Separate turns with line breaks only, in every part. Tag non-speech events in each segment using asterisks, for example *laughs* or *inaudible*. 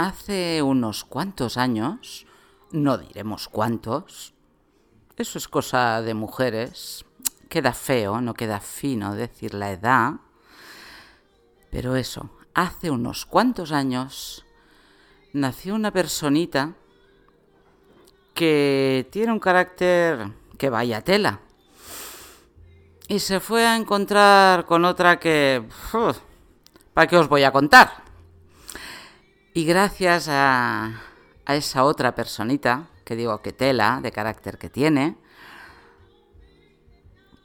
hace unos cuantos años, no diremos cuántos, eso es cosa de mujeres, queda feo, no queda fino decir la edad, pero eso, hace unos cuantos años nació una personita que tiene un carácter que vaya tela. Y se fue a encontrar con otra que... ¿Para qué os voy a contar? Y gracias a, esa otra personita, que digo que tela, de carácter que tiene,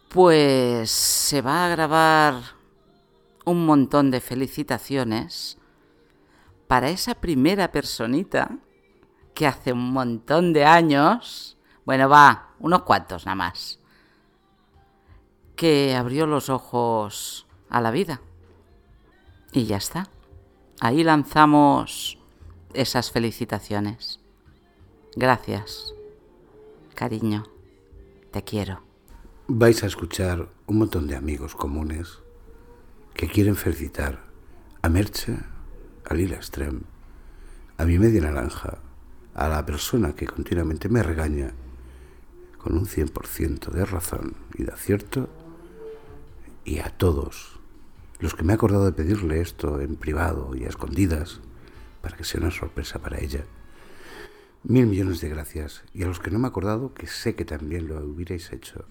pues se va a grabar un montón de felicitaciones para esa primera personita que hace un montón de años, bueno, va, unos cuantos nada más, que abrió los ojos a la vida. Y ya está. Ahí lanzamos esas felicitaciones. Gracias, cariño, te quiero.
Vais a escuchar un montón de amigos comunes que quieren felicitar a Merche, a Lila Strem, a mi media naranja, a la persona que continuamente me regaña con un 100% de razón y de acierto, y a todos los que me he acordado de pedirle esto en privado y a escondidas, para que sea una sorpresa para ella. Mil millones de gracias, y a los que no me he acordado, que sé que también lo hubierais hecho.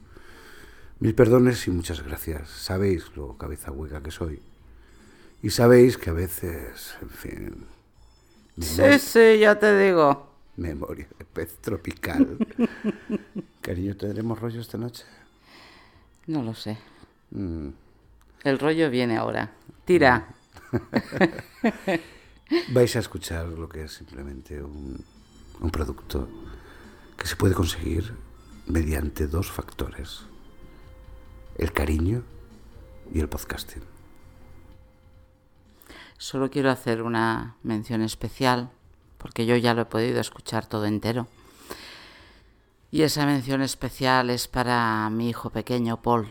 Mil perdones y muchas gracias. Sabéis lo cabeza hueca que soy. Y sabéis que a veces, en fin...
Sí, sí, ya te digo.
Memoria de pez tropical. *laughs* Cariño, ¿tendremos rollo esta noche?
No lo sé. Mm. El rollo viene ahora. Tira. *laughs*
Vais a escuchar lo que es simplemente un, un producto que se puede conseguir mediante dos factores. El cariño y el podcasting.
Solo quiero hacer una mención especial porque yo ya lo he podido escuchar todo entero. Y esa mención especial es para mi hijo pequeño, Paul,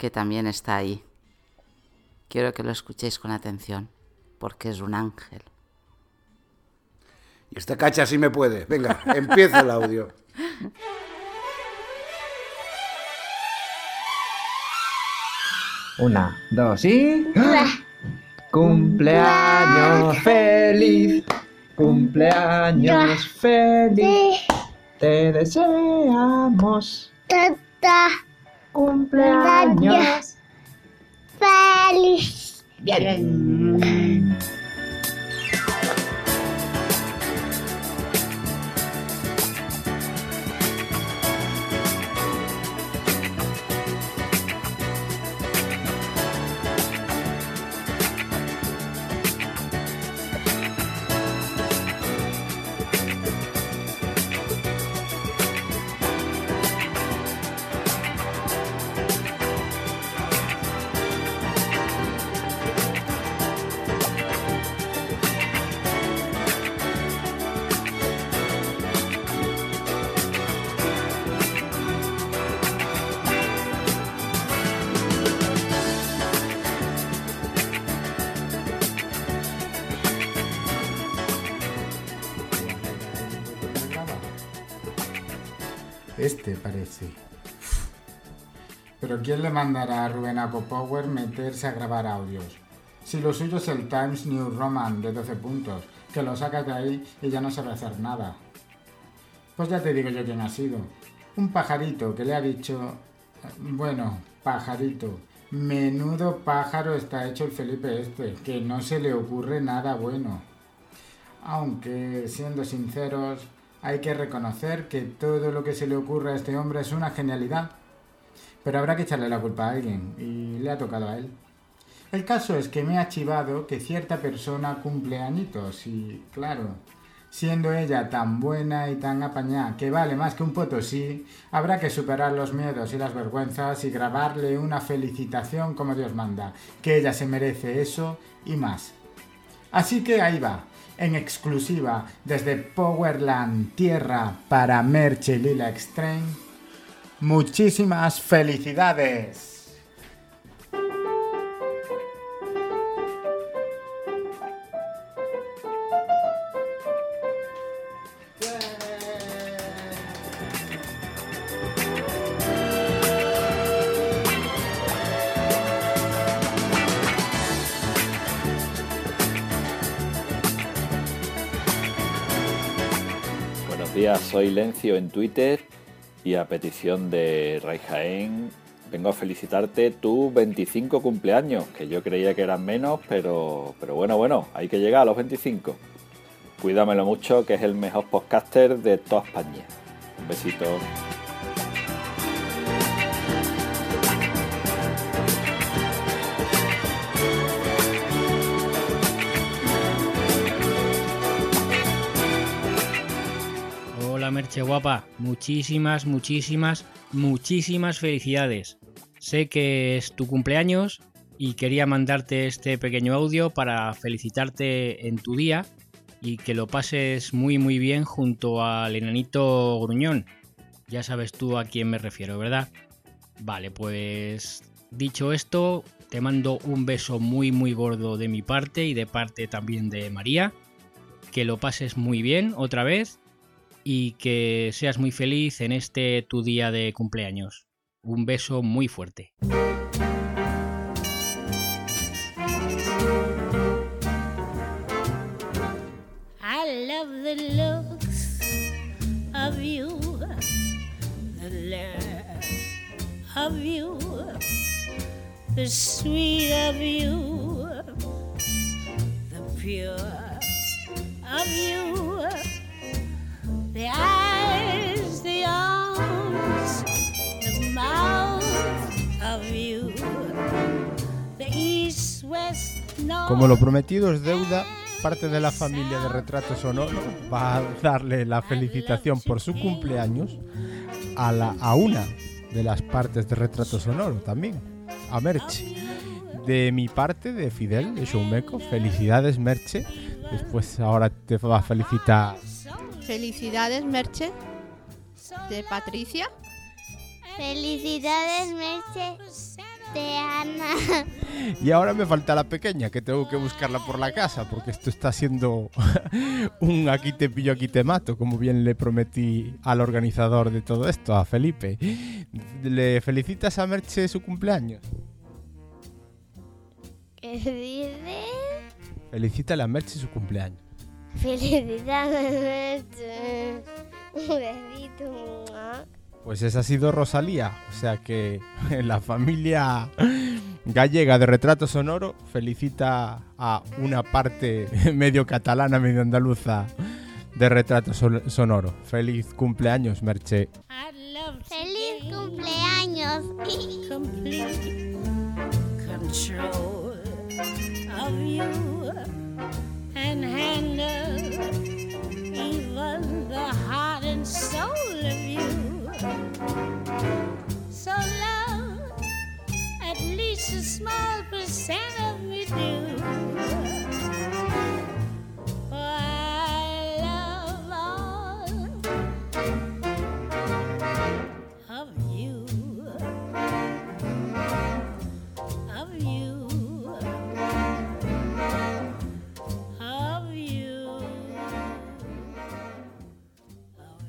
que también está ahí. Quiero que lo escuchéis con atención, porque es un ángel.
Y esta cacha sí me puede. Venga, *laughs* empieza el audio.
Una, dos y... ¡Cumpleaños feliz! Cumpleaños feliz. Te deseamos. Cumpleaños
feliz.
Bien.
Pero ¿quién le mandará a Rubén Power meterse a grabar audios? Si lo suyo es el Times New Roman de 12 puntos, que lo sacas de ahí y ya no sabe hacer nada. Pues ya te digo yo quién ha sido. Un pajarito que le ha dicho... Bueno, pajarito. Menudo pájaro está hecho el Felipe este, que no se le ocurre nada bueno. Aunque, siendo sinceros, hay que reconocer que todo lo que se le ocurre a este hombre es una genialidad. Pero habrá que echarle la culpa a alguien, y le ha tocado a él. El caso es que me ha chivado que cierta persona cumple añitos, y claro, siendo ella tan buena y tan apañada que vale más que un potosí, habrá que superar los miedos y las vergüenzas y grabarle una felicitación como Dios manda, que ella se merece eso y más. Así que ahí va, en exclusiva desde Powerland Tierra para Merche Lila Extreme. Muchísimas felicidades.
Buenos días, soy Lencio en Twitter y a petición de Ray Jaén vengo a felicitarte tu 25 cumpleaños, que yo creía que eran menos, pero, pero bueno, bueno, hay que llegar a los 25. Cuídamelo mucho, que es el mejor podcaster de toda España. Un besito.
Merche guapa, muchísimas, muchísimas, muchísimas felicidades. Sé que es tu cumpleaños y quería mandarte este pequeño audio para felicitarte en tu día y que lo pases muy muy bien junto al enanito gruñón. Ya sabes tú a quién me refiero, ¿verdad? Vale, pues dicho esto, te mando un beso muy muy gordo de mi parte y de parte también de María. Que lo pases muy bien otra vez y que seas muy feliz en este tu día de cumpleaños. Un beso muy fuerte.
The eyes, the arms, the mouth of you, the east, west, north.
Como lo prometido es deuda, parte de la familia de Retrato Sonoro va a darle la felicitación por su cumpleaños a, la, a una de las partes de Retrato Sonoro también, a Merche. De mi parte, de Fidel, de Showmeco, felicidades Merche. Después ahora te va a felicitar
Felicidades, Merche, de Patricia.
Felicidades, Merche, de Ana.
Y ahora me falta la pequeña, que tengo que buscarla por la casa, porque esto está siendo *laughs* un aquí te pillo, aquí te mato, como bien le prometí al organizador de todo esto, a Felipe. ¿Le felicitas a Merche su cumpleaños?
¿Qué dices?
Felicítale a Merche su cumpleaños.
Felicidades, Merche. Un besito.
Pues esa ha sido Rosalía, o sea que *laughs* la familia gallega de Retrato Sonoro felicita a una parte *laughs* medio catalana, medio andaluza de Retrato Son- Sonoro. Feliz cumpleaños, Merche.
¡Feliz cumpleaños!
complete control of you and handle even the heart and soul of you. So love at least a small percent of me do.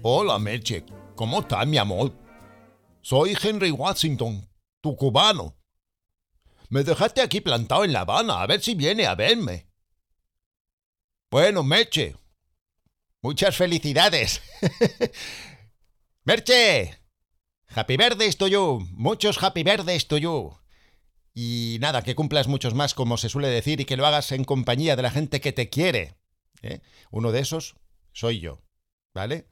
Hola, Merche. ¿Cómo estás, mi amor? Soy Henry Washington, tu cubano. Me dejaste aquí plantado en La Habana, a ver si viene a verme. Bueno, Merche. Muchas felicidades. *laughs* Merche. Happy birthdays to you. Muchos happy birthdays to you. Y nada, que cumplas muchos más, como se suele decir, y que lo hagas en compañía de la gente que te quiere. ¿eh? Uno de esos soy yo. ¿Vale?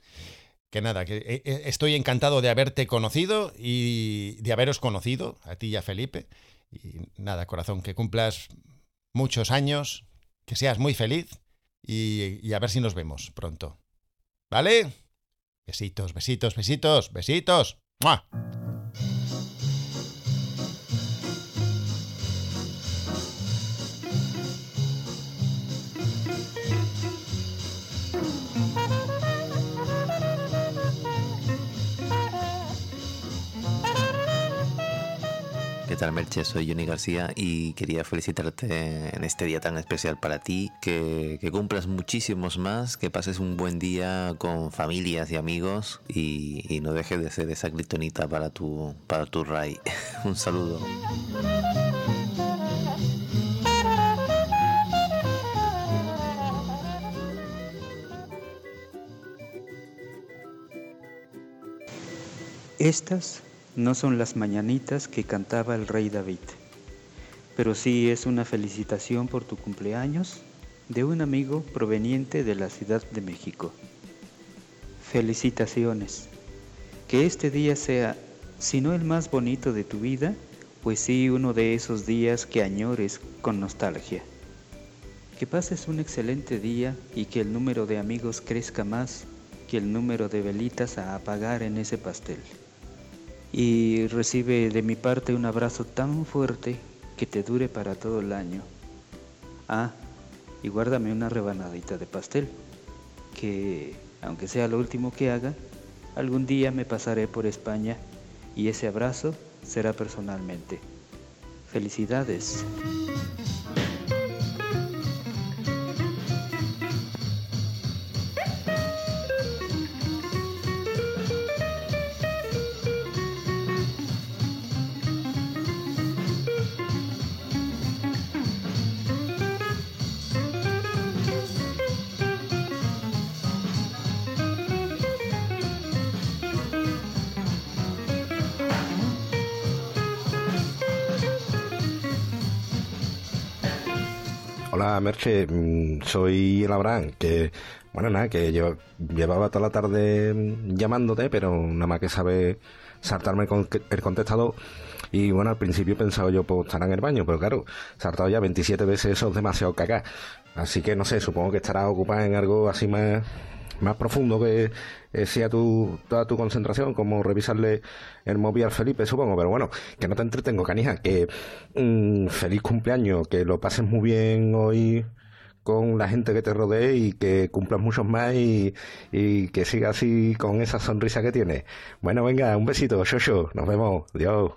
Que nada, que eh, eh, estoy encantado de haberte conocido y de haberos conocido, a ti y a Felipe. Y nada, corazón, que cumplas muchos años, que seas muy feliz y, y a ver si nos vemos pronto. ¿Vale? Besitos, besitos, besitos, besitos. ¡Mua!
Tal, Merche? Soy Johnny García y quería felicitarte en este día tan especial para ti, que, que cumplas muchísimos más, que pases un buen día con familias y amigos y, y no dejes de ser esa gritonita para tu, para tu Ray. *laughs* un saludo.
Estas no son las mañanitas que cantaba el rey David, pero sí es una felicitación por tu cumpleaños de un amigo proveniente de la Ciudad de México. Felicitaciones. Que este día sea, si no el más bonito de tu vida, pues sí uno de esos días que añores con nostalgia. Que pases un excelente día y que el número de amigos crezca más que el número de velitas a apagar en ese pastel. Y recibe de mi parte un abrazo tan fuerte que te dure para todo el año. Ah, y guárdame una rebanadita de pastel, que aunque sea lo último que haga, algún día me pasaré por España y ese abrazo será personalmente. Felicidades.
Hola Merche, Mm, soy el Abraham, que bueno nada, que lleva- llevaba toda la tarde mm, llamándote, pero nada más que sabe saltarme el contestador. Y bueno, al principio pensaba yo, pues estará en el baño, pero claro, saltado ya 27 veces eso es demasiado cagá. Así que no sé, supongo que estarás ocupada en algo así más, más profundo que eh, sea tu, toda tu concentración, como revisarle el móvil al Felipe, supongo. Pero bueno, que no te entretengo, canija, que mm, feliz cumpleaños, que lo pases muy bien hoy con la gente que te rodee y que cumplas muchos más y, y que siga así con esa sonrisa que tienes. Bueno, venga, un besito, Shosho, nos vemos, adiós.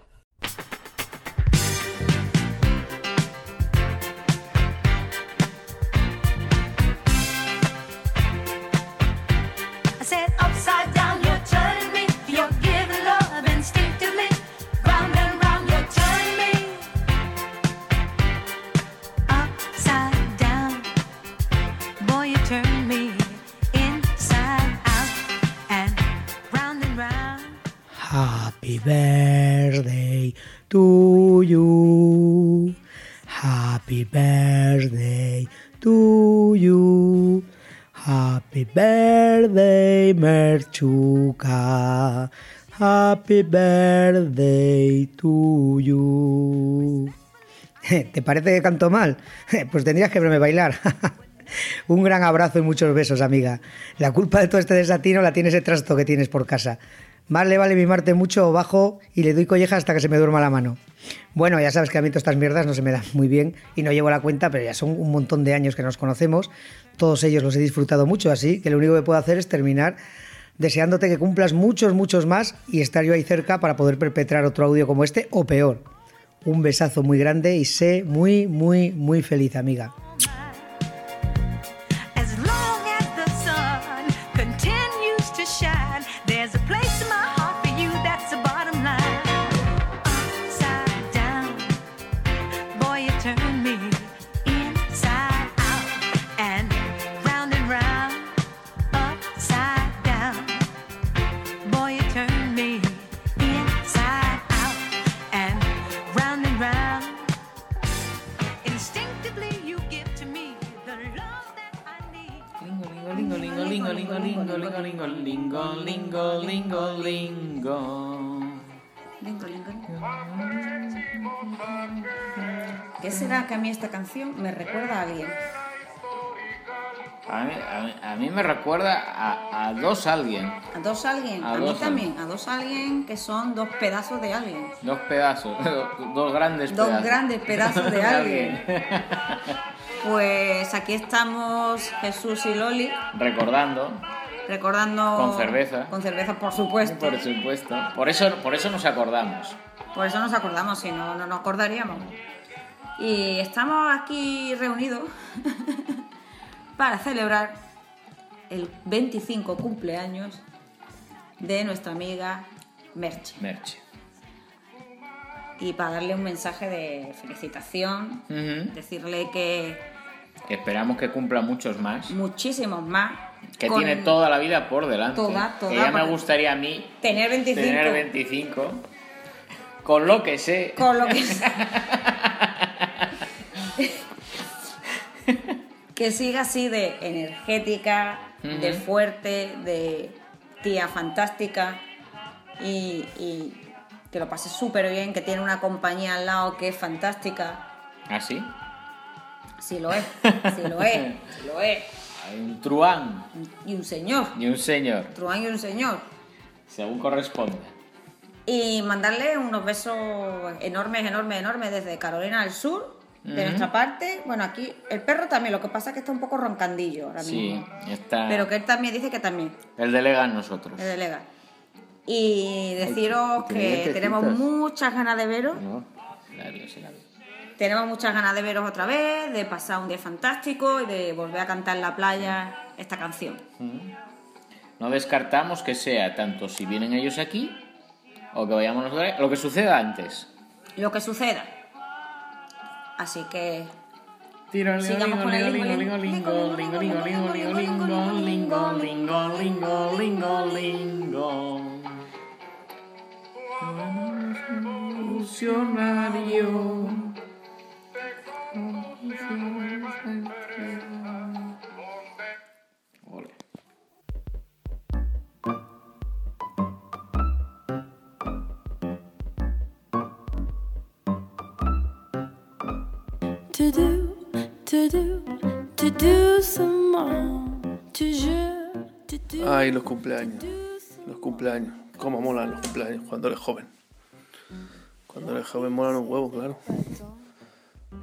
Happy birthday to you. *laughs* ¿Te parece que canto mal? *laughs* Pues tendrías que verme bailar. *laughs* Un gran abrazo y muchos besos, amiga. La culpa de todo este desatino la tiene ese trasto que tienes por casa. Más le vale mimarte mucho o bajo y le doy colleja hasta que se me duerma la mano. Bueno, ya sabes que a mí todas estas mierdas no se me dan muy bien y no llevo la cuenta, pero ya son un montón de años que nos conocemos. Todos ellos los he disfrutado mucho, así que lo único que puedo hacer es terminar deseándote que cumplas muchos, muchos más y estar yo ahí cerca para poder perpetrar otro audio como este o peor. Un besazo muy grande y sé muy, muy, muy feliz, amiga.
Será que a mí esta canción me recuerda a alguien?
A mí, a mí- a mí me recuerda a, a dos alguien,
¿A dos alguien?
A
A, mí
dos
también. A dos alguien que son dos pedazos de alguien.
dos pedazos, *laughs* dos grandes
Dos
pedazos.
grandes pedazos de *laughs* alguien. *laughs* Pues aquí estamos Jesús y Loli
Recordando,
recordando...
Con cerveza.
Con cerveza, por supuesto.
por supuesto. Por eso, por eso nos acordamos.
Por eso nos acordamos, si no, no nos acordaríamos. Y estamos aquí reunidos *laughs* para celebrar el 25 cumpleaños de nuestra amiga Merche.
Merche.
Y para darle un mensaje de felicitación, decirle que
Que esperamos que cumpla muchos más.
muchísimos más
Que tiene toda la vida por delante.
Toda, toda,
Que ya me gustaría a mí
Tener 25.
tener 25. Con lo que sé.
Con lo que *laughs* que siga así de energética, de fuerte, de tía fantástica y, y que lo pase súper bien, que tiene una compañía al lado que es fantástica.
¿Ah, sí?
Sí lo es, *laughs* sí lo es, sí lo es.
Hay un truán
Y un señor,
y un señor,
Truán y un señor.
según corresponde.
Y mandarle unos besos enormes, enormes, enormes desde Carolina del Sur, de nuestra parte. Bueno, aquí el perro también, lo que pasa es que está un poco roncandillo ahora
Sí,
mismo.
está.
Pero que él también dice que también,
Él delega en nosotros.
es delega. Y deciros
que tenía
que tenemos muchas ganas de veros.
No, la sí la.
Tenemos muchas ganas de veros otra vez, de pasar un día fantástico y de volver a cantar en la playa esta canción.
No descartamos que sea tanto si vienen ellos aquí o que vayamos nosotros, lo que suceda antes.
Lo que suceda. Así que sigamos con el lingo, lingo, lingo, lingo, lingo, lingo, lingo, lingo, lingo, lingo, lingo.
Do, do, do.
Ay, los cumpleaños. Los cumpleaños. Cómo molan los cumpleaños cuando eres joven. Cuando eres joven molan un huevo, claro.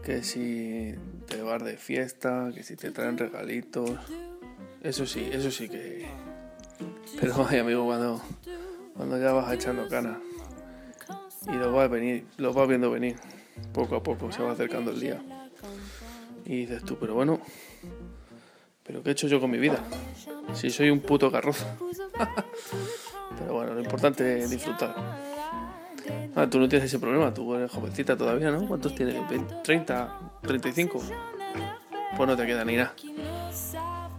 Que si te vas de fiesta, que si te traen regalitos. Eso sí, eso sí que. Pero ay amigo, cuando, cuando ya vas echando canas y lo vas venir, lo vas viendo venir, poco a poco se va acercando el día. Y dices tú, pero bueno, ¿pero qué he hecho yo con mi vida? Si soy un puto carrozo. *laughs* Pero bueno, lo importante es disfrutar. Ah, tú no tienes ese problema, tú eres jovencita todavía, ¿no? ¿Cuántos tienes? ¿20, ¿30? ¿35? Pues no te queda ni nada.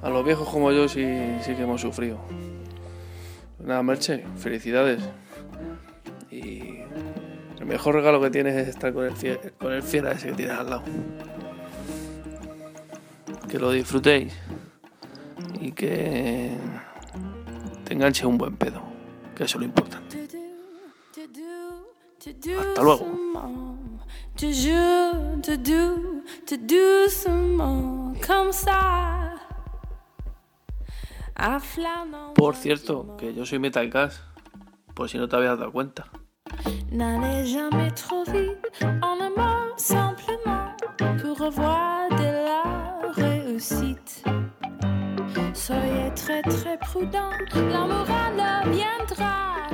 A los viejos como yo sí, sí que hemos sufrido. Nada, Merche, felicidades. Y el mejor regalo que tienes es estar con el, con el fiera ese que tienes al lado. Que lo disfrutéis y que te enganche un buen pedo, que eso es lo importante. Hasta luego. Por cierto, que yo soy Metal Gas, por si no te habías dado cuenta.
Réussite. Soyez très très prudent, la morale viendra.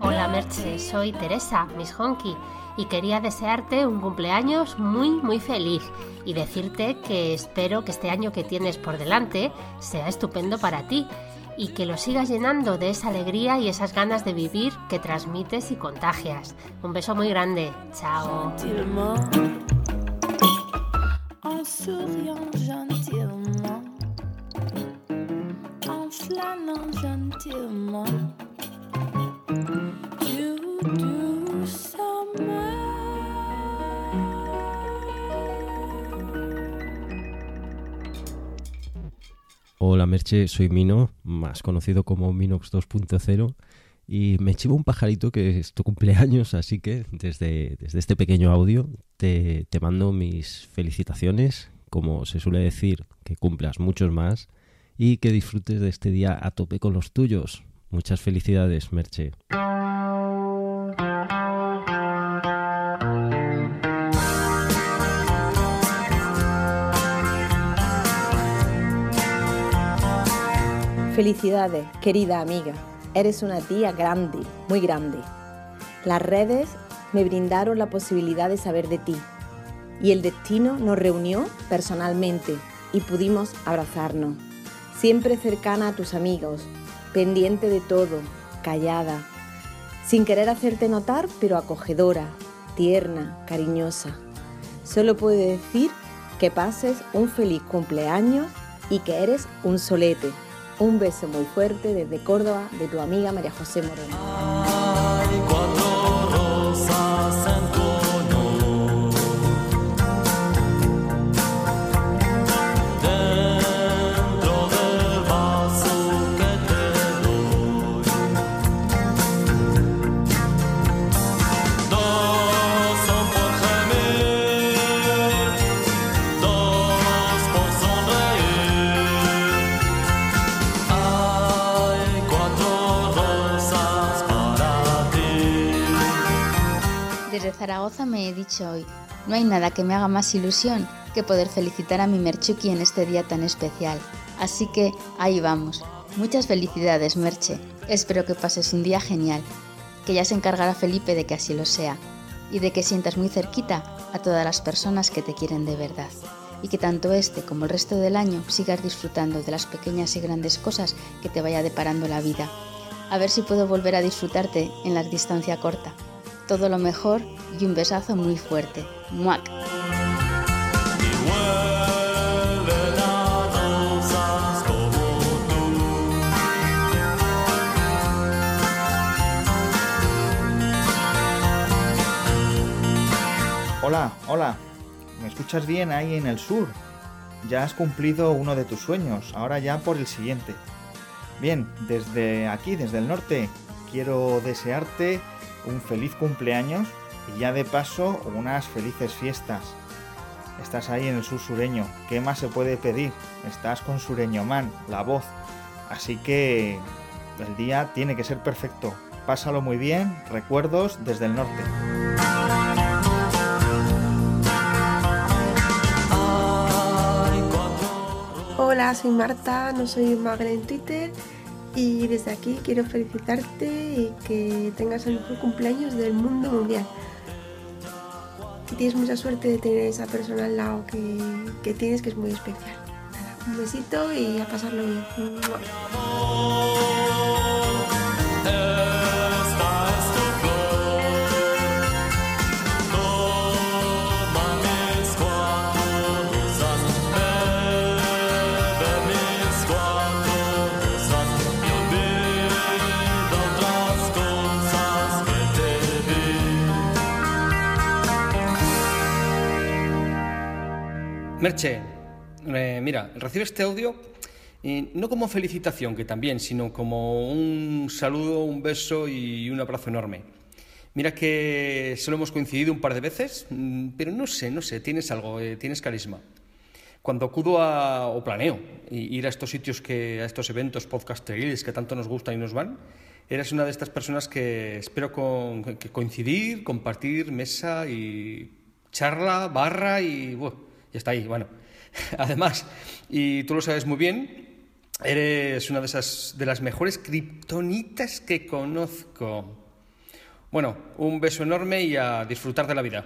Hola Merche, soy Teresa, Miss Honky, y quería desearte un cumpleaños muy muy feliz y decirte que espero que este año que tienes por delante sea estupendo para ti y que lo sigas llenando de esa alegría y esas ganas de vivir que transmites y contagias. Un beso muy grande, chao.
Hola Merche, soy Mino, más conocido como Minox 2.0 y me chivo un pajarito que es tu cumpleaños, así que desde, desde este pequeño audio te, te mando mis felicitaciones, como se suele decir, que cumplas muchos más y que disfrutes de este día a tope con los tuyos. Muchas felicidades, Merche.
Felicidades, querida amiga. Eres una tía grande, muy grande. Las redes me brindaron la posibilidad de saber de ti y el destino nos reunió personalmente y pudimos abrazarnos. Siempre cercana a tus amigos, pendiente de todo, callada, sin querer hacerte notar, pero acogedora, tierna, cariñosa. Solo puedo decir que pases un feliz cumpleaños y que eres un solete. Un beso muy fuerte desde Córdoba de tu amiga María José Moreno.
Desde Zaragoza me he dicho hoy, no hay nada que me haga más ilusión que poder felicitar a mi Merchuki en este día tan especial. Así que ahí vamos. Muchas felicidades, Merche. Espero que pases un día genial. Que ya se encargará Felipe de que así lo sea. Y de que sientas muy cerquita a todas las personas que te quieren de verdad. Y que tanto este como el resto del año sigas disfrutando de las pequeñas y grandes cosas que te vaya deparando la vida. A ver si puedo volver a disfrutarte en la distancia corta. Todo lo mejor y un besazo muy fuerte. ¡Muac!
Hola, hola. ¿Me escuchas bien ahí en el sur? Ya has cumplido uno de tus sueños, ahora ya por el siguiente. Bien, desde aquí, desde el norte, quiero desearte un feliz cumpleaños y ya de paso unas felices fiestas. Estás ahí en el sur sureño, ¿qué más se puede pedir? Estás con Sureño Man, la voz. Así que el día tiene que ser perfecto. Pásalo muy bien, recuerdos desde el norte.
Hola, soy Marta, no soy Magra en Twitter y desde aquí quiero felicitarte y que tengas el mejor cumpleaños del mundo mundial. Que tienes mucha suerte de tener esa persona al lado que, que tienes que es muy especial. Un besito y a pasarlo bien.
Merche, eh, mira, recibe este audio no como felicitación, que también, sino como un saludo, un beso y un abrazo enorme. Mira que solo hemos coincidido un par de veces, mm, pero no sé, no sé, tienes algo, eh, tienes carisma. Cuando acudo o planeo ir a estos sitios, que, a estos eventos podcasteriles que tanto nos gustan y nos van, eres una de estas personas que espero con- que coincidir, compartir mesa y charla, barra y bueno, ya está ahí, bueno. *laughs* Además, y tú lo sabes muy bien, eres una de esas de las mejores kriptonitas que conozco. Bueno, un beso enorme y a disfrutar de la vida.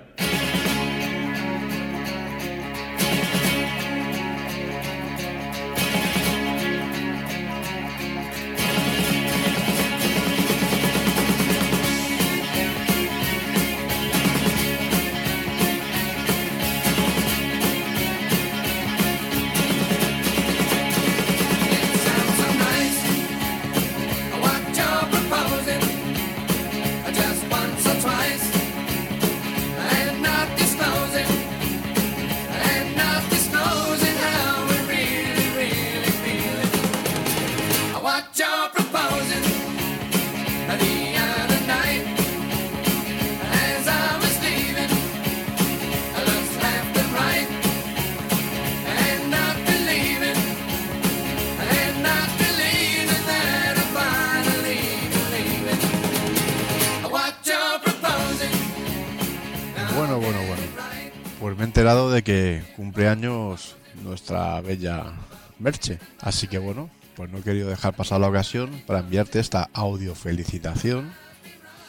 Cumpleaños nuestra bella Merche. Así que bueno, pues no he querido dejar pasar la ocasión para enviarte esta audio felicitación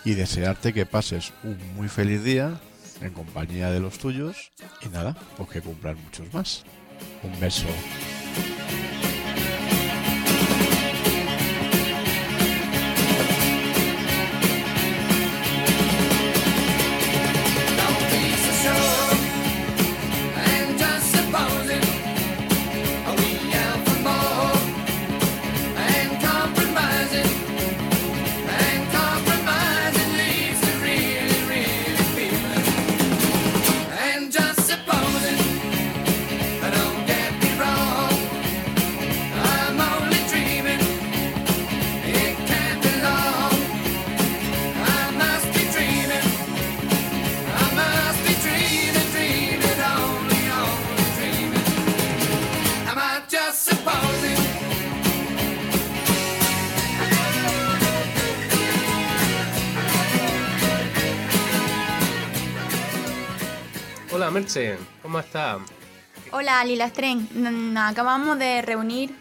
y desearte que pases un muy feliz día en compañía de los tuyos y nada, pues que cumplan muchos más. Un beso.
Merche, ¿cómo estás?
Hola Lila Stren, nos acabamos de reunir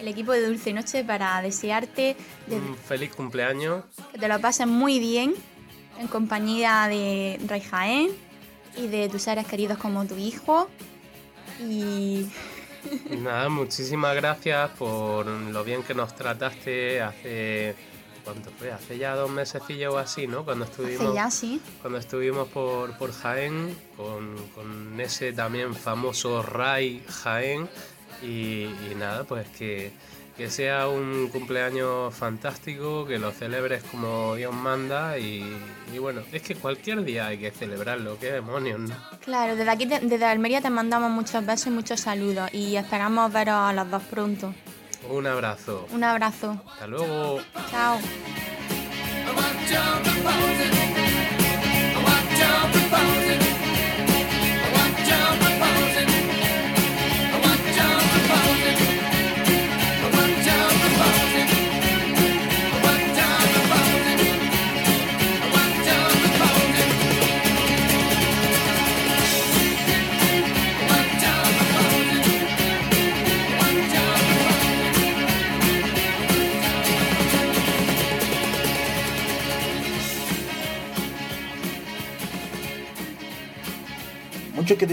el equipo de Dulce Noche para desearte de-
Un feliz cumpleaños.
que te lo pases muy bien en compañía de Ray Jaén y de tus seres queridos como tu hijo. Y *laughs*
Nada, muchísimas gracias por lo bien que nos trataste hace... ¿Cuánto fue? Hace ya dos mesecillos o así, ¿no? Cuando estuvimos...
hace ya sí.
Cuando estuvimos por, por Jaén, con, con ese también famoso Ray Jaén, y, y nada, pues que, que sea un cumpleaños fantástico, que lo celebres como Dios manda, y, y bueno, es que cualquier día hay que celebrarlo, qué demonios, ¿no?
Claro, desde aquí, te- desde Almería te mandamos muchos besos y muchos saludos y esperamos veros a los dos pronto.
Un abrazo.
Un abrazo.
Hasta luego.
Chao.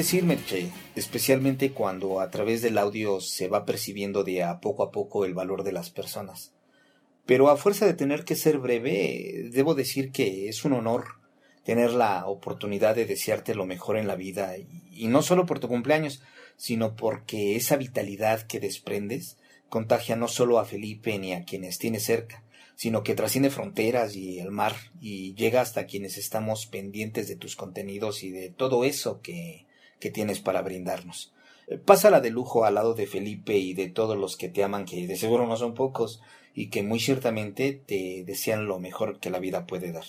Que decir, Merche, especialmente cuando a través del audio se va percibiendo de a poco a poco el valor de las personas. Pero a fuerza de tener que ser breve, debo decir que es un honor tener la oportunidad de desearte lo mejor en la vida, y no solo por tu cumpleaños, sino porque esa vitalidad que desprendes contagia no solo a Felipe ni a quienes tiene cerca, sino que trasciende fronteras y el mar y llega hasta quienes estamos pendientes de tus contenidos y de todo eso que, que tienes para brindarnos. Eh, Pásala de lujo al lado de Felipe y de todos los que te aman, que de seguro no son pocos, y que muy ciertamente te desean lo mejor que la vida puede dar.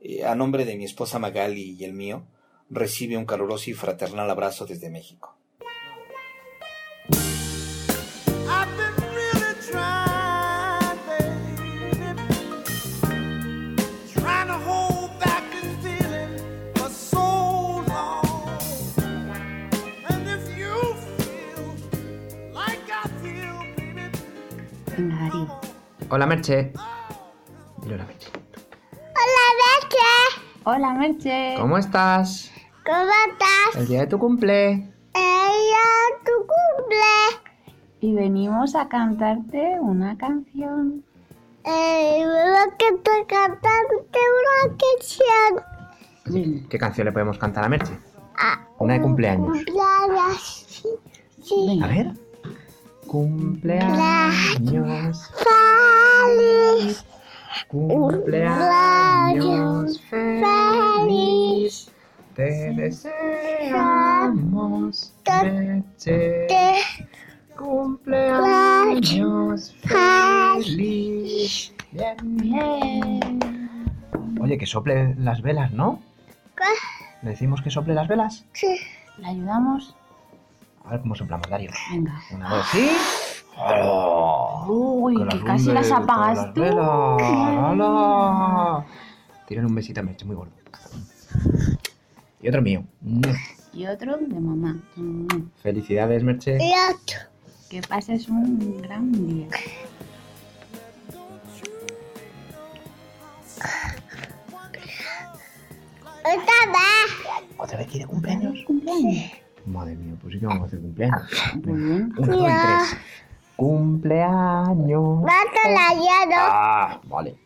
Eh, A nombre de mi esposa Magali y el mío, recibe un caluroso y fraternal abrazo desde México.
Venga. Hola, Merche. Dile hola, Merche.
Hola, Merche.
Hola, Merche. ¿Cómo estás?
¿Cómo estás?
El día de tu cumple.
Ella, tu cumple.
Y venimos a cantarte una canción.
Eh, que te cantante una canción.
¿Qué canción le podemos cantar a Merche?
Ah,
Una de cumpleaños.
cumpleaños. Sí, sí.
A ver. Cumpleaños
Feliz.
Cumpleaños feliz. Te deseamos, Merche. Cumpleaños feliz. Bien, bien. Oye, que sople las velas, ¿no? ¿Le decimos que sople las velas?
Sí.
¿Le ayudamos? A ver cómo soplamos, Dario.
Venga.
Una, dos, ¿sí?
Uy,
Con
que
las
casi las apagas tú. *laughs*
Tienen un besito a Merche muy gordo. Y otro mío.
Y otro de mamá.
Felicidades, Merche.
Y otro.
Que pases un gran día.
Otra vez.
¿Otra vez quiere cumpleaños?
Cumpleaños.
Madre mía, pues sí que vamos a hacer cumpleaños.
Bien.
Una, dos y tres. Cumpleaños.
Mátala ya, ¿no?
Ah, vale.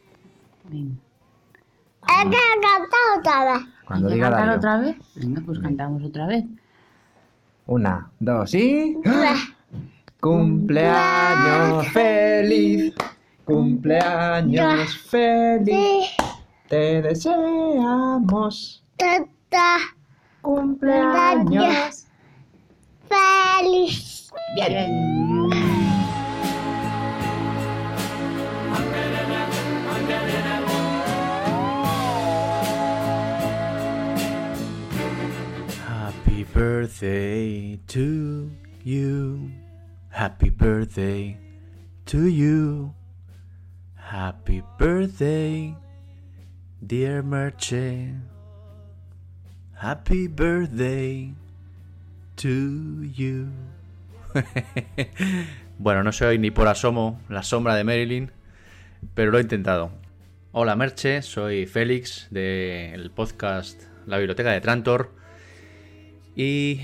Hay que cantar otra vez.
Cuando
¿Hay que
diga
cantar otra vez? Venga, pues cantamos otra vez.
Una, dos y. Cumpleaños feliz. Cumpleaños feliz. Te deseamos
Tata.
cumpleaños.
Feliz.
Bien.
Happy birthday to you. Happy birthday to you. Happy birthday, dear Merche.
Happy birthday *laughs*
bueno, no soy ni por asomo la sombra de Marilyn, pero lo he intentado. Hola Merche, soy Félix del podcast La Biblioteca de Trantor. Y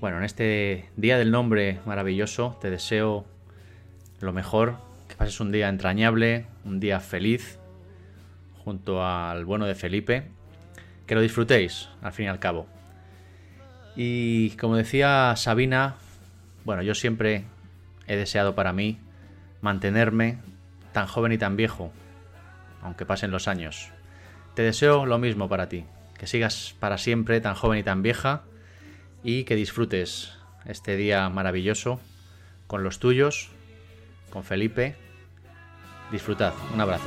bueno, en este día del nombre maravilloso te deseo lo mejor, que pases un día entrañable, un día feliz, junto al bueno de Felipe, que lo disfrutéis al fin y al cabo. Y como decía Sabina, bueno, yo siempre he deseado para mí mantenerme tan joven y tan viejo, aunque pasen los años. Te deseo lo mismo para ti, que sigas para siempre tan joven y tan vieja y que disfrutes este día maravilloso con los tuyos, con Felipe. Disfrutad. Un abrazo.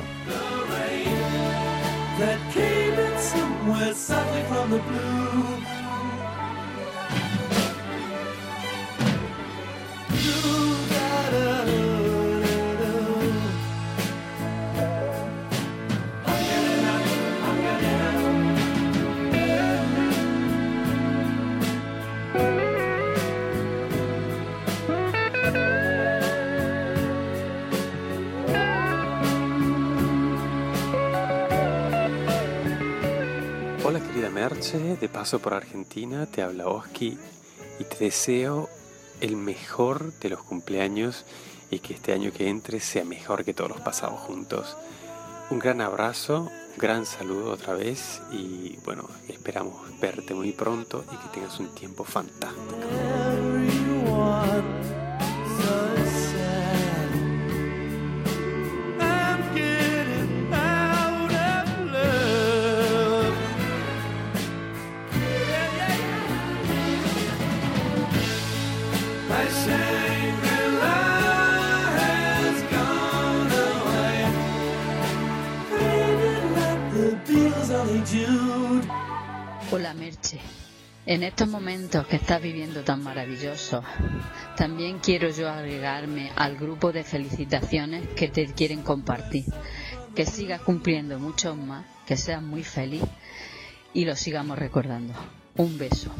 Merche, de paso por Argentina, te habla Oski y te deseo el mejor de los cumpleaños y que este año que entre sea mejor que todos los pasados juntos. Un gran abrazo, gran saludo otra vez y bueno, esperamos verte muy pronto y que tengas un tiempo fantástico.
En estos momentos que estás viviendo tan maravillosos, también quiero yo agregarme al grupo de felicitaciones que te quieren compartir. Que sigas cumpliendo muchos más, que seas muy feliz y lo sigamos recordando. Un beso.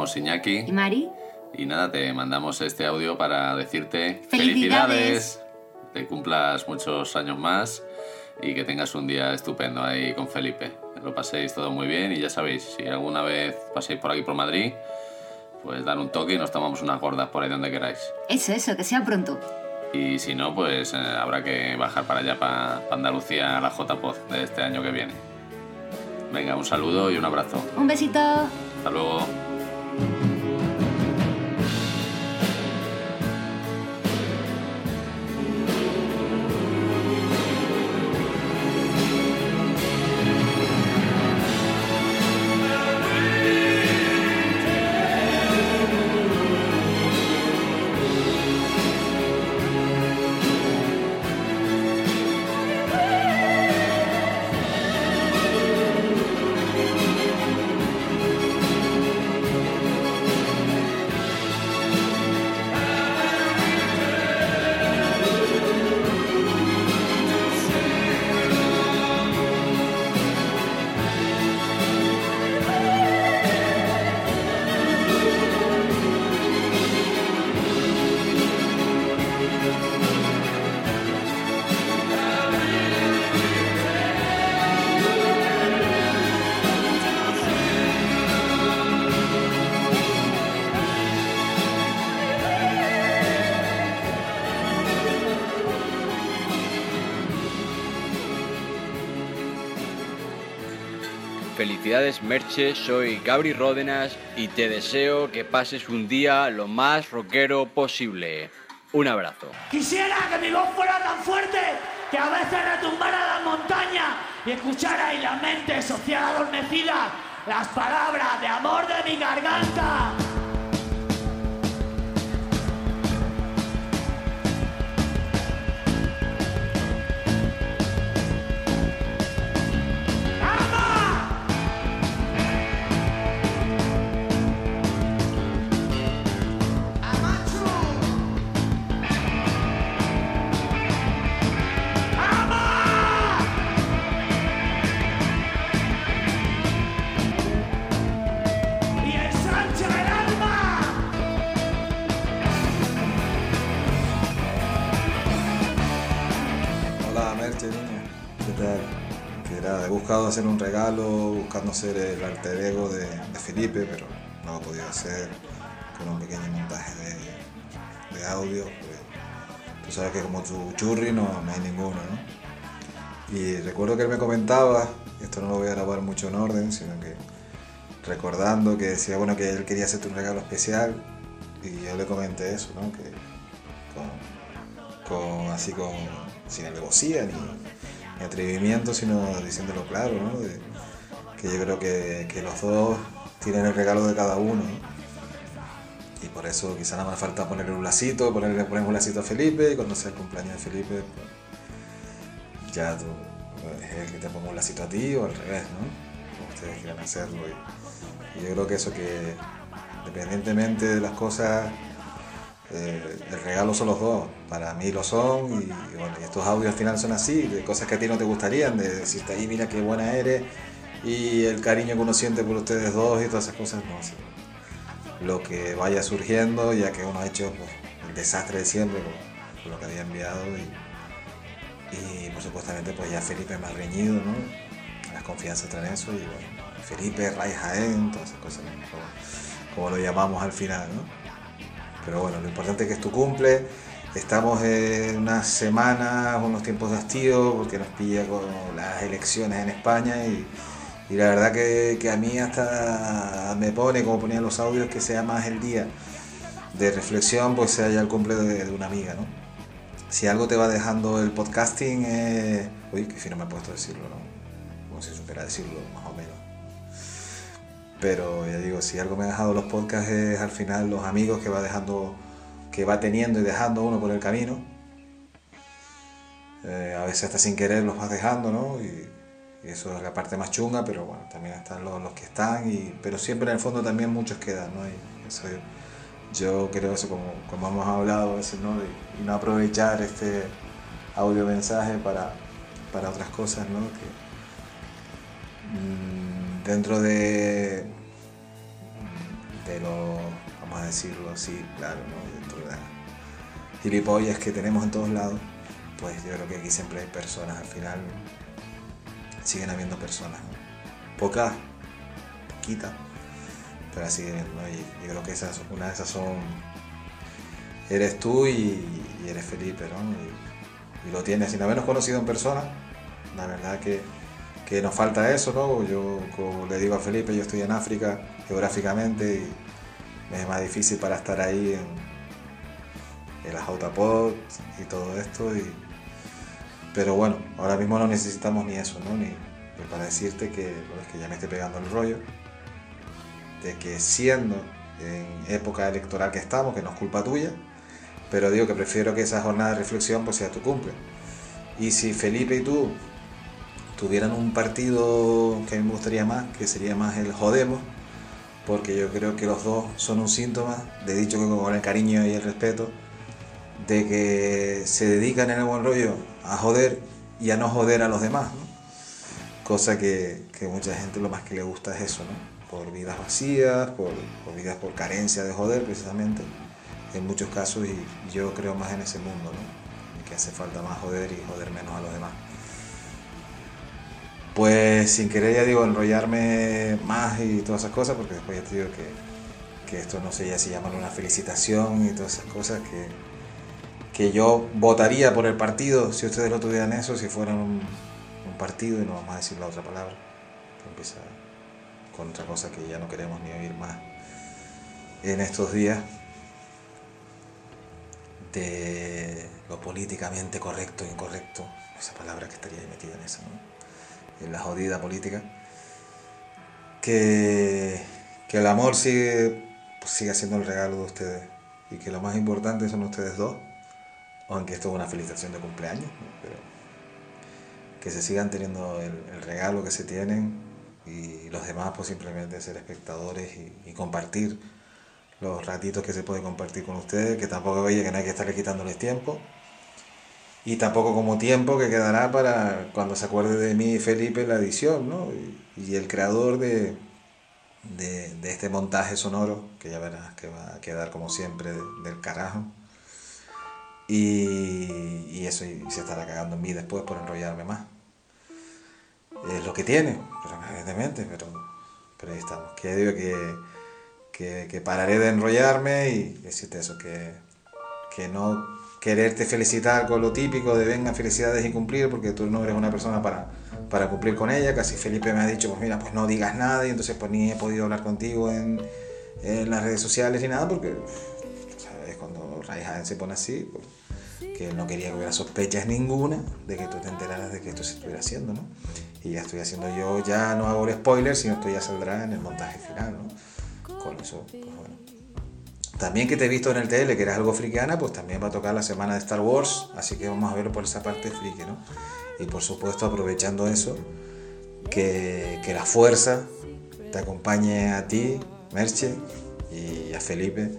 Somos Iñaki.
¿Y Mari?
Y nada, te mandamos este audio para decirte
¡Felicidades!
Que cumplas muchos años más y que tengas un día estupendo ahí con Felipe. Lo paséis todo muy bien y ya sabéis, si alguna vez paséis por aquí por Madrid, pues dar un toque y nos tomamos unas gordas por ahí donde queráis.
Eso, eso, que sea pronto.
Y si no, pues eh, habrá que bajar para allá, para Andalucía, a la JPOD de este año que viene. Venga, un saludo y un abrazo.
Un besito.
Hasta luego.
Felicidades Merche, soy Gabri Ródenas y te deseo que pases un día lo más rockero posible. Un abrazo.
Quisiera que mi voz fuera tan fuerte que a veces retumbara la montaña y escuchara en la mente social adormecida las palabras de amor de mi garganta.
Buscado hacer un regalo, buscando ser el alter ego de, Felipe, pero no lo he podido hacer con un pequeño montaje de, audio. porque tú sabes que como tu churri no, hay ninguno, ¿no? Y recuerdo que él me comentaba, esto no lo voy a grabar mucho en orden, sino que recordando que decía, bueno, que él quería hacerte un regalo especial y yo le comenté eso, ¿no? Que con- así con, sin alevosía ni, atrevimiento, sino diciéndolo claro, que yo creo que, que los dos tienen el regalo de cada uno, ¿no? Y por eso quizá nada más falta ponerle un lacito, ponerle, poner un lacito a Felipe y cuando sea el cumpleaños de Felipe, pues, ya tú es el que te ponga un lacito a ti o al revés, ¿no? Como ustedes quieran hacerlo. Y yo creo que eso que independientemente de las cosas, el regalo son los dos. Para mí lo son y, bueno, y estos audios al final son así, de cosas que a ti no te gustarían, de decirte ahí mira qué buena eres y el cariño que uno siente por ustedes dos y todas esas cosas, no sé. Lo que vaya surgiendo, ya que uno ha hecho pues, el desastre de siempre con, con lo que había enviado y, y por supuestamente pues ya Felipe más reñido, ¿no? Las confianzas traen eso y bueno, Felipe, Ray Jaén, todas esas cosas, como, como lo llamamos al final, ¿no? Pero bueno, lo importante es que es tu cumple. Estamos en unas semanas, unos tiempos de hastío, porque nos pilla con las elecciones en España y, la verdad que, que a mí hasta me pone, como ponían los audios, que sea más el día de reflexión, pues sea ya el cumple de, una amiga, ¿no? Si algo te va dejando el podcasting, eh... uy, qué fino me ha puesto decirlo, ¿no? Como si supiera decirlo, más o menos. Pero ya digo, si algo me ha dejado los podcasts es al final los amigos que va dejando, que va teniendo y dejando uno por el camino. Eh, a veces hasta sin querer los vas dejando, ¿no? Y, eso es la parte más chunga, pero bueno, también están los, los que están, y, pero siempre en el fondo también muchos quedan, ¿no? Y eso yo, creo eso como, como hemos hablado a veces, ¿no? Y, y no aprovechar este audio mensaje para, para otras cosas, ¿no? Que, mm, dentro de, de lo, vamos a decirlo así, claro, ¿no? Dentro de las gilipollas que tenemos en todos lados, pues yo creo que aquí siempre hay personas, al final siguen habiendo personas, ¿no? Pocas, poquitas, pero así, ¿no? Y yo creo que esas, una de esas son, eres tú y, y eres Felipe, ¿no? Y, y lo tienes, sin habernos conocido en persona, la verdad que, que nos falta eso, ¿no? Yo, como le digo a Felipe, yo estoy en África geográficamente y es más difícil para estar ahí en, en las autopods y todo esto. Pero bueno, ahora mismo no necesitamos ni eso, ¿no? Ni, para decirte que, ya me esté pegando el rollo, de que siendo en época electoral que estamos, que no es culpa tuya, pero digo que prefiero que esa jornada de reflexión pues sea tu cumple. Y si Felipe y tú tuvieran un partido que a mí me gustaría más, que sería más el Jodemos, porque yo creo que los dos son un síntoma, de dicho que con el cariño y el respeto, de que se dedican en el buen rollo a joder y a no joder a los demás. Cosa que, que mucha gente lo más que le gusta es eso, ¿no? Por vidas vacías, por, vidas por carencia de joder precisamente, en muchos casos, y yo creo más en ese mundo, que hace falta más joder y joder menos a los demás. Pues sin querer, ya digo, enrollarme más y todas esas cosas, porque después ya te digo que, que esto no sé ya si llaman una felicitación y todas esas cosas que, que yo votaría por el partido si ustedes lo tuvieran eso, si fueran un, partido y no vamos a decir la otra palabra, que empieza con otra cosa que ya no queremos ni oír más en estos días de lo políticamente correcto incorrecto, esa palabra que estaría ahí metida en eso, ¿no? En la jodida política, que, que el amor sigue, pues, sigue siendo el regalo de ustedes y que lo más importante son ustedes dos, aunque esto es una felicitación de cumpleaños, pero que se sigan teniendo el, regalo que se tienen y los demás pues simplemente ser espectadores y, y compartir los ratitos que se puede compartir con ustedes, que tampoco oye que no hay que estarle quitándoles tiempo. Y tampoco como tiempo que quedará para cuando se acuerde de mí Felipe la edición, ¿no? Y, el creador de, de, este montaje sonoro, que ya verás que va a quedar como siempre de, del carajo. Y, eso, se estará cagando en mí después por enrollarme más. Es lo que tiene, pero evidentemente, pero, pero ahí estamos. Que digo que que, que, pararé de enrollarme y decirte eso, que, que no quererte felicitar con lo típico de vengan felicidades y cumplir, porque tú no eres una persona para, para cumplir con ella. Casi Felipe me ha dicho, pues mira, pues no digas nada y entonces pues ni he podido hablar contigo en, en las redes sociales ni nada, porque ¿sabes? cuando Raihan se pone así, pues, que no quería que hubiera sospechas ninguna de que tú te enteraras de que esto se estuviera haciendo, ¿no? Y ya estoy haciendo yo, ya no hago el spoiler, sino esto ya saldrá en el montaje final, ¿no? con eso, pues bueno. También que te he visto en el tele, que eres algo frikiana, pues también va a tocar la semana de Star Wars, así que vamos a verlo por esa parte friki, ¿no? Y por supuesto, aprovechando eso, que, la fuerza te acompañe a ti, Merche, y a Felipe,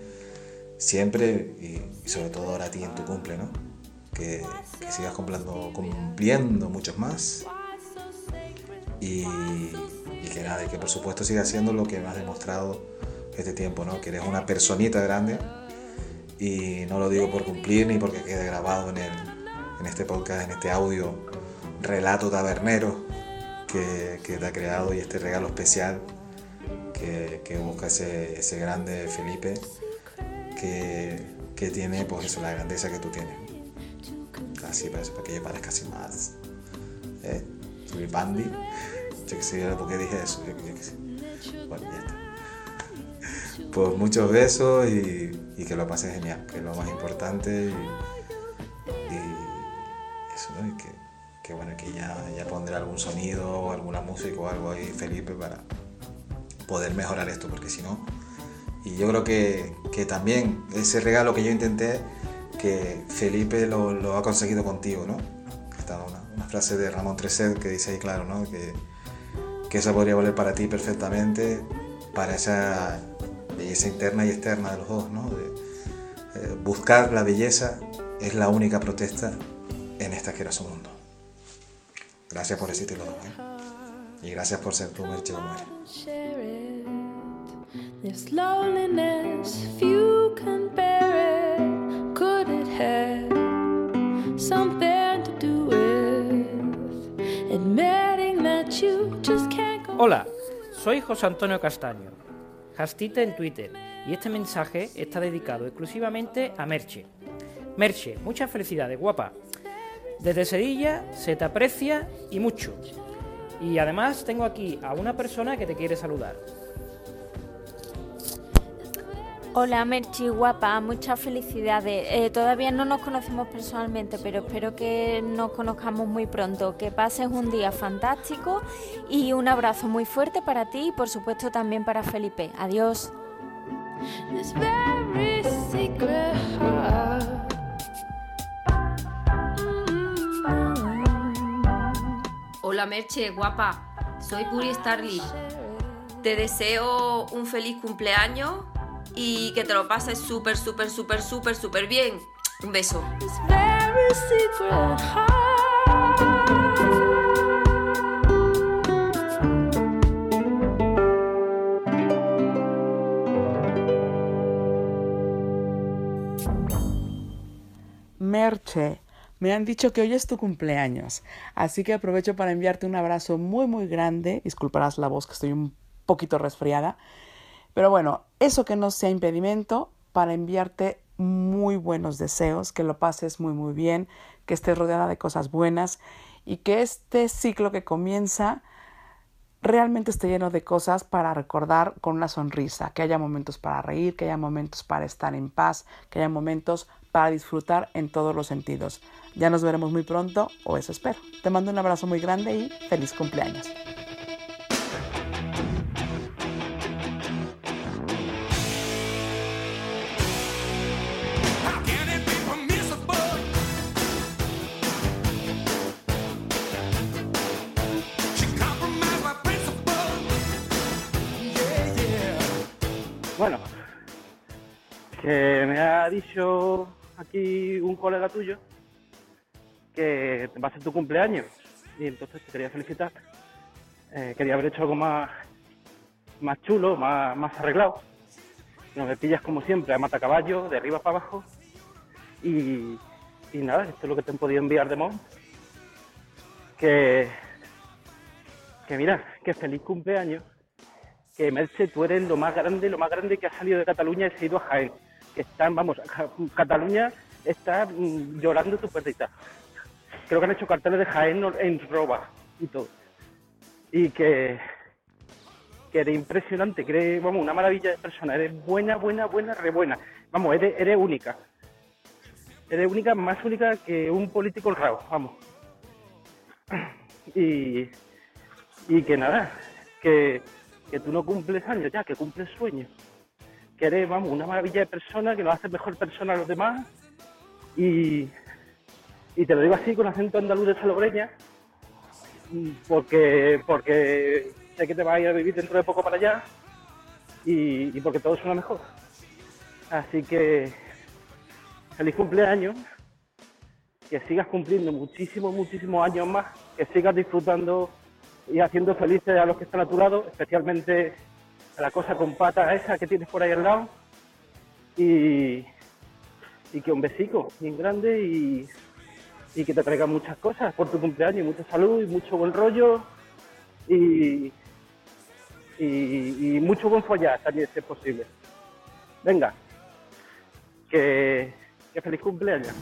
siempre, y, y sobre todo ahora a ti en tu cumple, ¿no? Que, que sigas cumpliendo, cumpliendo muchos más. Y, y que nada, y que por supuesto sigas haciendo lo que me has demostrado este tiempo, ¿no? Que eres una personita grande y no lo digo por cumplir ni porque quede grabado en, el, en este podcast, en este audio relato tabernero que, que te ha creado y este regalo especial que, que busca ese, ese, grande Felipe que, que, tiene pues eso, la grandeza que tú tienes. Así para, para que yo parezca así más. ¿eh? Soy Bandy. Yo que sé, ¿por qué dije eso? Yo, yo que sé. Bueno, ya está pues muchos besos y, que lo pases genial, que es lo más importante y, eso, ¿no? Y que, bueno, que ya, ya pondré algún sonido o alguna música o algo ahí, Felipe, para poder mejorar esto, porque si no... Y yo creo que, que, también ese regalo que yo intenté, que Felipe lo, lo ha conseguido contigo, ¿no? Está una, una, frase de Ramón Treset que dice ahí, claro, ¿no? Que, que eso podría valer para ti perfectamente, para esa belleza interna y externa de los dos, ¿no? De, eh, buscar la belleza es la única protesta en este asqueroso mundo. Gracias por decírtelo, ¿eh? Y gracias por ser tu Merche como eres.
This loneliness, few can bear it. Could it have something to do with admitting that you just can't go
Hola, soy José Antonio Castaño Hastita en Twitter y este mensaje está dedicado exclusivamente a Merche. Merche, muchas felicidades, guapa. Desde Sevilla se te aprecia y mucho. Y además tengo aquí a una persona que te quiere saludar.
Hola Merchi, guapa, muchas felicidades. Eh, todavía no nos conocemos personalmente, pero espero que nos conozcamos muy pronto. Que pases un día fantástico y un abrazo muy fuerte para ti y por supuesto también para Felipe. Adiós.
Hola Merche, guapa. Soy Puri Starly. Te deseo un feliz cumpleaños y que te lo pases súper, súper, súper, súper, súper bien. Un beso.
Merche, me han dicho que hoy es tu cumpleaños, así que aprovecho para enviarte un abrazo muy muy grande. Disculparás la voz que estoy un poquito resfriada. Pero bueno, eso que no sea impedimento para enviarte muy buenos deseos, que lo pases muy muy bien, que estés rodeada de cosas buenas y que este ciclo que comienza realmente esté lleno de cosas para recordar con una sonrisa, que haya momentos para reír, que haya momentos para estar en paz, que haya momentos para disfrutar en todos los sentidos. Ya nos veremos muy pronto, o eso espero. Te mando un abrazo muy grande y feliz cumpleaños.
Que me ha dicho aquí un colega tuyo que va a ser tu cumpleaños y entonces te quería felicitar. Eh, quería haber hecho algo más, más chulo, más, más arreglado. No me pillas como siempre a matacaballo, de arriba para abajo. Y, y nada, esto es lo que te he podido enviar de mod. Que, que mira, que feliz cumpleaños que Merche, tú eres lo más grande, lo más grande que ha salido de Cataluña y se ha ido a Jaén. Que están, vamos, Cataluña está mm, llorando tu pérdida. Creo que han hecho carteles de Jaén en roba y todo. Y que, que eres impresionante, que eres, vamos, una maravilla de persona. Eres buena, buena, buena, re buena. Vamos, eres, eres única. Eres única, más única que un político honrado, vamos. Y, y que nada, que, que tú no cumples años ya, que cumples sueños. Que eres, vamos, una maravilla de persona, que nos hace mejor persona a los demás. Y, te lo digo así con acento andaluz de Salobreña, porque, porque sé que te vas a ir a vivir dentro de poco para allá y porque todo suena mejor. Así que feliz cumpleaños, que sigas cumpliendo muchísimos, muchísimos años más, que sigas disfrutando y haciendo felices a los que están a tu lado, especialmente la cosa con patas esa que tienes por ahí al lado. Y, y que un besico bien grande y, y que te traiga muchas cosas por tu cumpleaños, mucha salud y mucho buen rollo y, y, y mucho buen follar también si es posible. Venga, que, que feliz cumpleaños.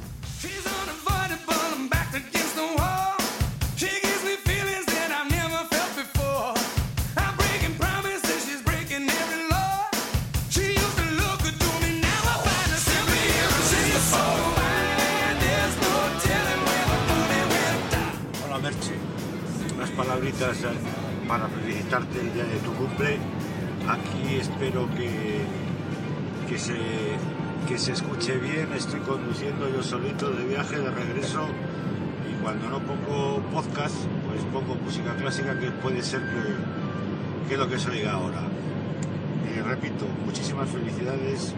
Palabritas eh, para felicitarte el día de tu cumple. Aquí espero que, que, se, que se escuche bien. Estoy conduciendo yo solito de viaje de regreso y cuando no pongo podcast, pues pongo música clásica que puede ser que, lo que se oiga ahora. Y repito, muchísimas felicidades,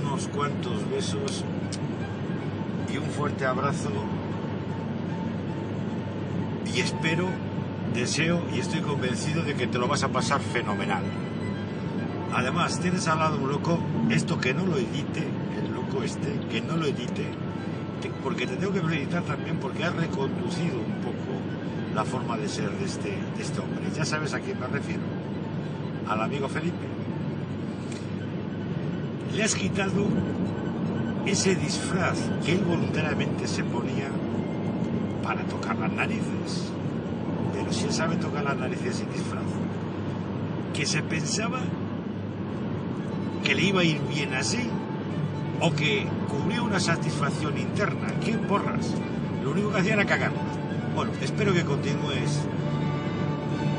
unos cuantos besos y un fuerte abrazo espero, deseo y estoy convencido de que te lo vas a pasar fenomenal. Además, tienes al lado un loco, esto que no lo edite, el loco este, que no lo edite, te- porque te tengo que felicitar también porque has reconducido un poco la forma de ser de este, de este hombre. Ya sabes a quién me refiero, al amigo Felipe. Le has quitado ese disfraz que él voluntariamente se ponía para tocar las narices. Pero si él sabe tocar las narices sin disfraz, que se pensaba que le iba a ir bien así o que cubría una satisfacción interna. ¿Qué porras? Lo único que hacía era cagar. Bueno, espero que continúes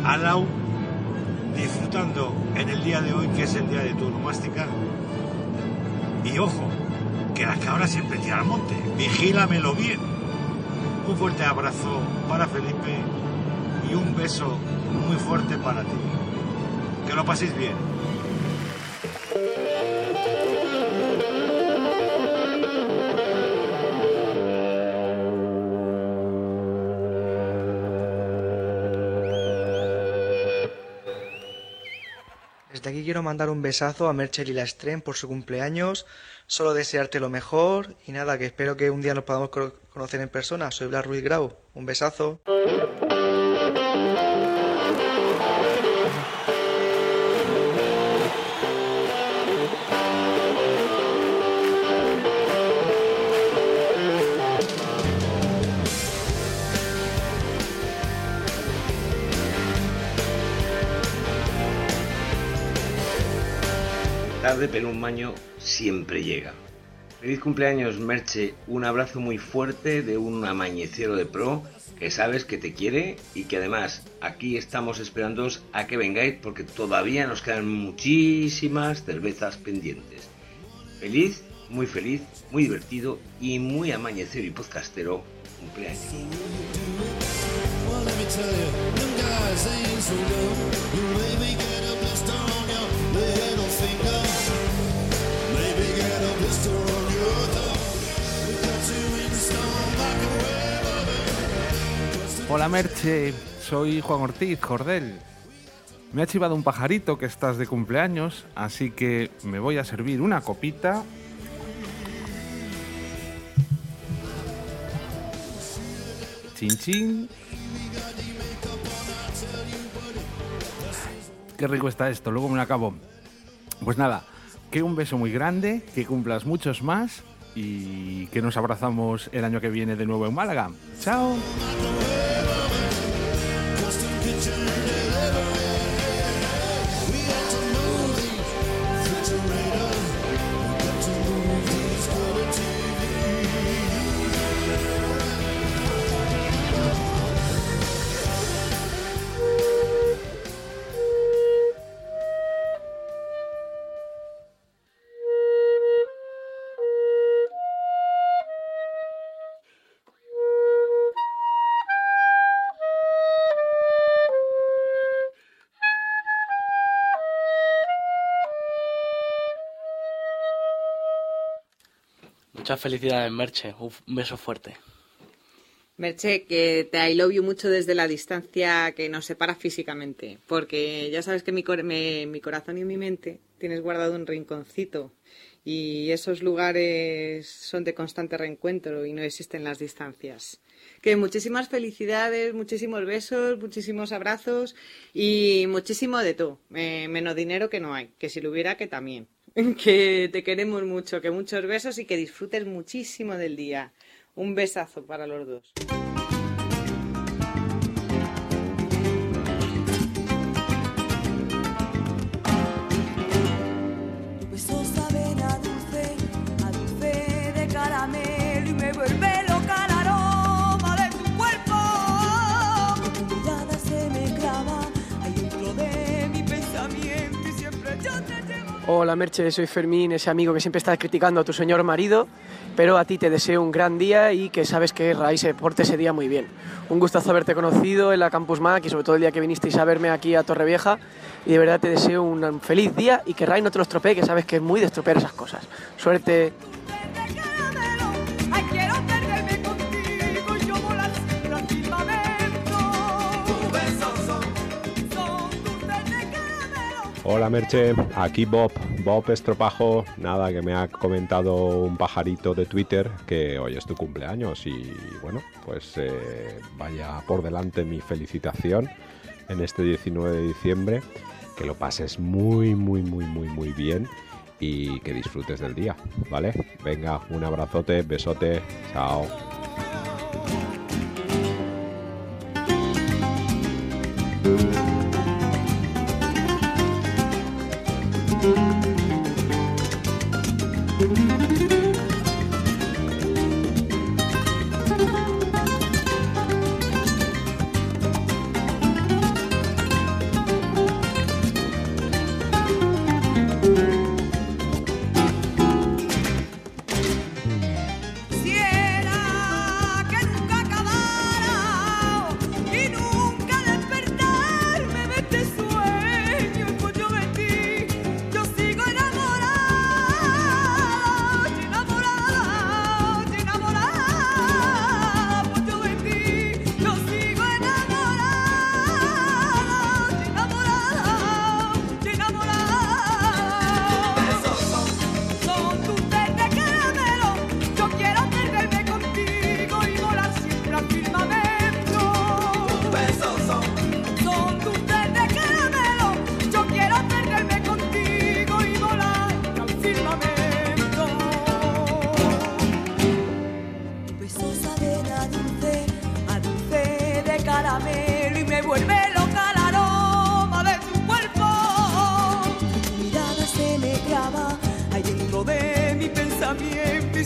al lado disfrutando en el día de hoy, que es el día de tu onomástica. Y ojo, que las cabras siempre tiran al monte. Vigílamelo bien. Un fuerte abrazo para Felipe y un beso muy fuerte para ti. Que lo paséis bien.
Desde aquí quiero mandar un besazo a Merchel y la Stren por su cumpleaños. Solo desearte lo mejor y nada, que espero que un día nos podamos conocer en persona. Soy Blas Ruiz Grau. Un besazo.
tarde, pero un maño siempre llega. Feliz cumpleaños, Merche. Un abrazo muy fuerte de un amañecero de pro que sabes que te quiere y que además aquí estamos esperándoos a que vengáis porque todavía nos quedan muchísimas cervezas pendientes. Feliz, muy feliz, muy divertido y muy amañecero y podcastero cumpleaños.
Hola Merche, soy Juan Ortiz, Jordel. Me ha chivado un pajarito que estás de cumpleaños, así que me voy a servir una copita. Chin chin. Qué rico está esto, luego me lo acabo. Pues nada, que un beso muy grande, que cumplas muchos más y que nos abrazamos el año que viene de nuevo en Málaga. Chao. to deliver.
Muchas felicidades, Merche. Un beso fuerte.
Merche, que te I love you mucho desde la distancia que nos separa físicamente, porque ya sabes que mi, cor- me- mi corazón y mi mente tienes guardado un rinconcito y esos lugares son de constante reencuentro y no existen las distancias. Que muchísimas felicidades, muchísimos besos, muchísimos abrazos y muchísimo de todo, Eh, menos dinero que no hay, que si lo hubiera que también. *laughs* Que te queremos mucho, que muchos besos y que disfrutes muchísimo del día. Un besazo para los dos.
Hola Merche, soy Fermín, ese amigo que siempre está criticando a tu señor marido, pero a ti te deseo un gran día y que sabes que Ray se porte ese día muy bien. Un gustazo haberte conocido en la Campus Mac y sobre todo el día que vinisteis a verme aquí a Torrevieja y de verdad te deseo un feliz día y que Ray no te lo estropee, que sabes que es muy de estropear esas cosas. Suerte.
Hola Merche, aquí Bob, Bob Estropajo, nada, que me ha comentado un pajarito de Twitter que hoy es tu cumpleaños y bueno, pues eh, vaya por delante mi felicitación en este 19 de diciembre, que lo pases muy, muy, muy, muy, muy bien y que disfrutes del día, ¿vale? Venga, un abrazote, besote, chao.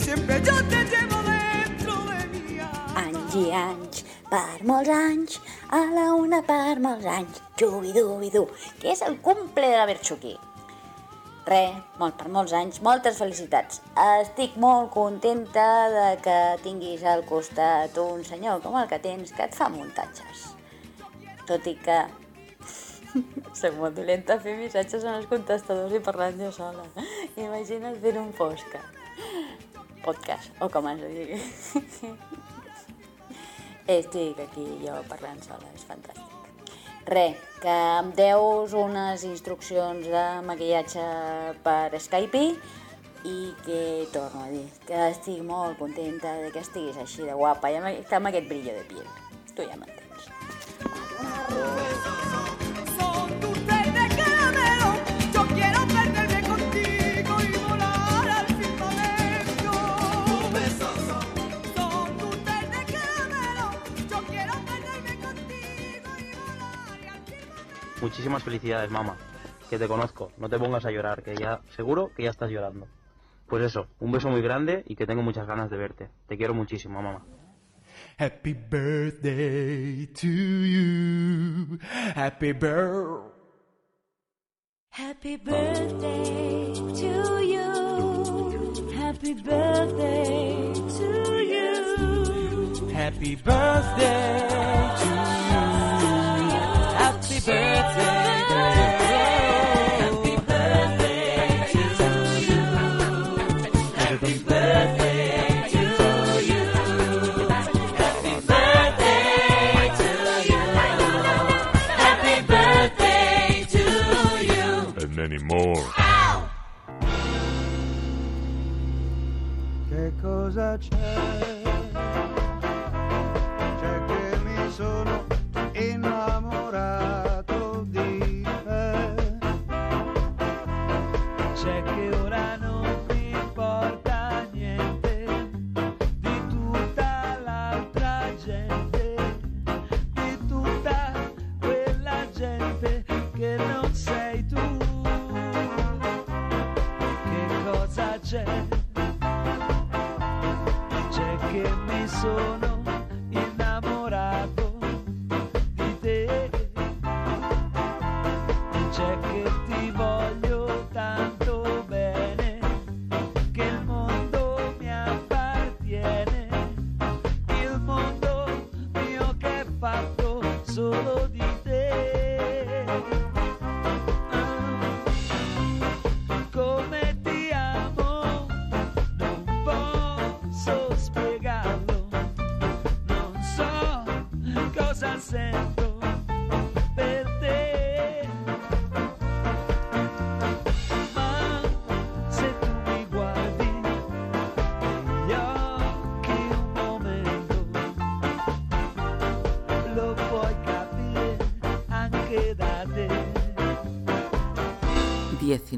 Sempre jo te llevo dentro de mi
Anys i anys, per molts anys, a la una per molts anys, xubidu-bidu, que és el cumple de la Berxuqui. Re, molt per molts anys, moltes felicitats. Estic molt contenta de que tinguis al costat un senyor com el que tens que et fa muntatges. Tot i que *laughs* soc molt dolenta a fer missatges en els contestadors i parlant jo sola. Imagina't fer un fosca. Podcast, o com es digui. Estic aquí jo parlant sola, és fantàstic. Re, que em deus unes instruccions de maquillatge per Skype i que torno a dir que estic molt contenta de que estiguis així de guapa i amb, amb aquest brillo de piel. Tu ja m'entens.
Son
Muchísimas felicidades, mamá. Que te conozco. No te pongas a llorar, que ya seguro que ya estás llorando. Pues eso, un beso muy grande y que tengo muchas ganas de verte. Te quiero muchísimo, mamá.
Happy birthday to you. Happy birthday.
Happy birthday to you. Happy birthday to you.
Happy birthday to you. Happy birthday. Happy birthday to you. Happy birthday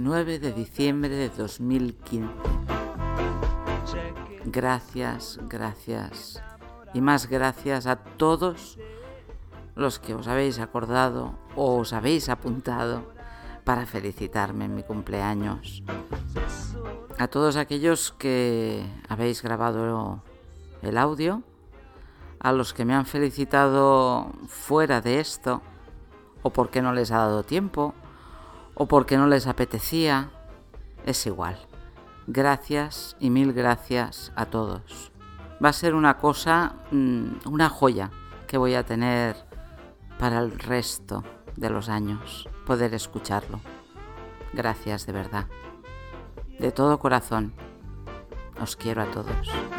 19 de diciembre de 2015. Gracias, gracias y más gracias a todos los que os habéis acordado o os habéis apuntado para felicitarme en mi cumpleaños. A todos aquellos que habéis grabado el audio, a los que me han felicitado fuera de esto, o porque no les ha dado tiempo, o porque no les apetecía, es igual. Gracias y mil gracias a todos. Va a ser una cosa, mm, una joya que voy a tener para el resto de los años, poder escucharlo. Gracias de verdad. De todo corazón. Os quiero a todos.